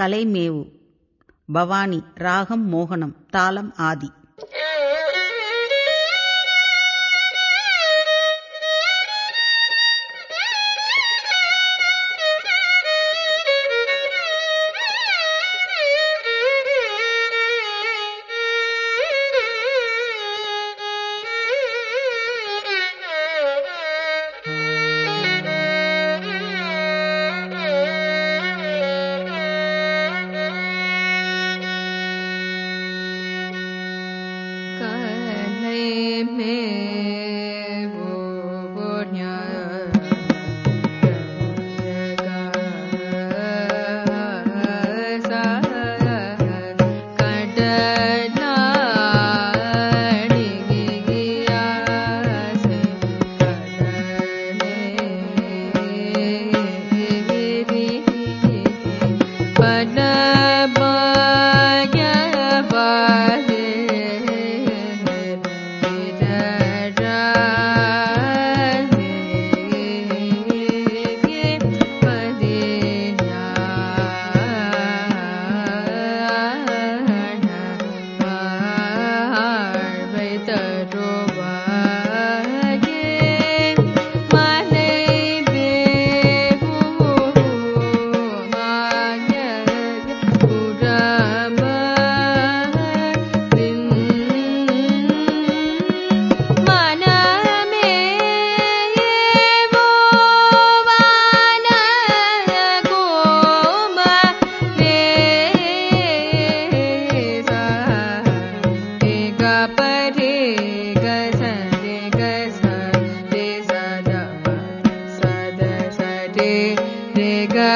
கலைமேவு பவானி ராகம் மோகனம் தாளம் ஆதி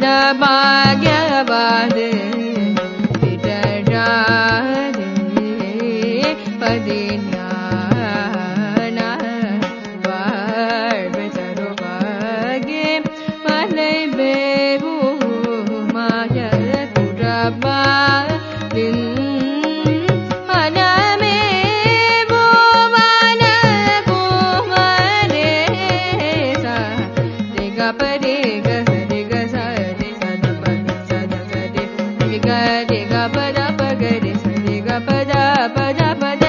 the bar. दिगगपद पगरि दिगफद फजफजक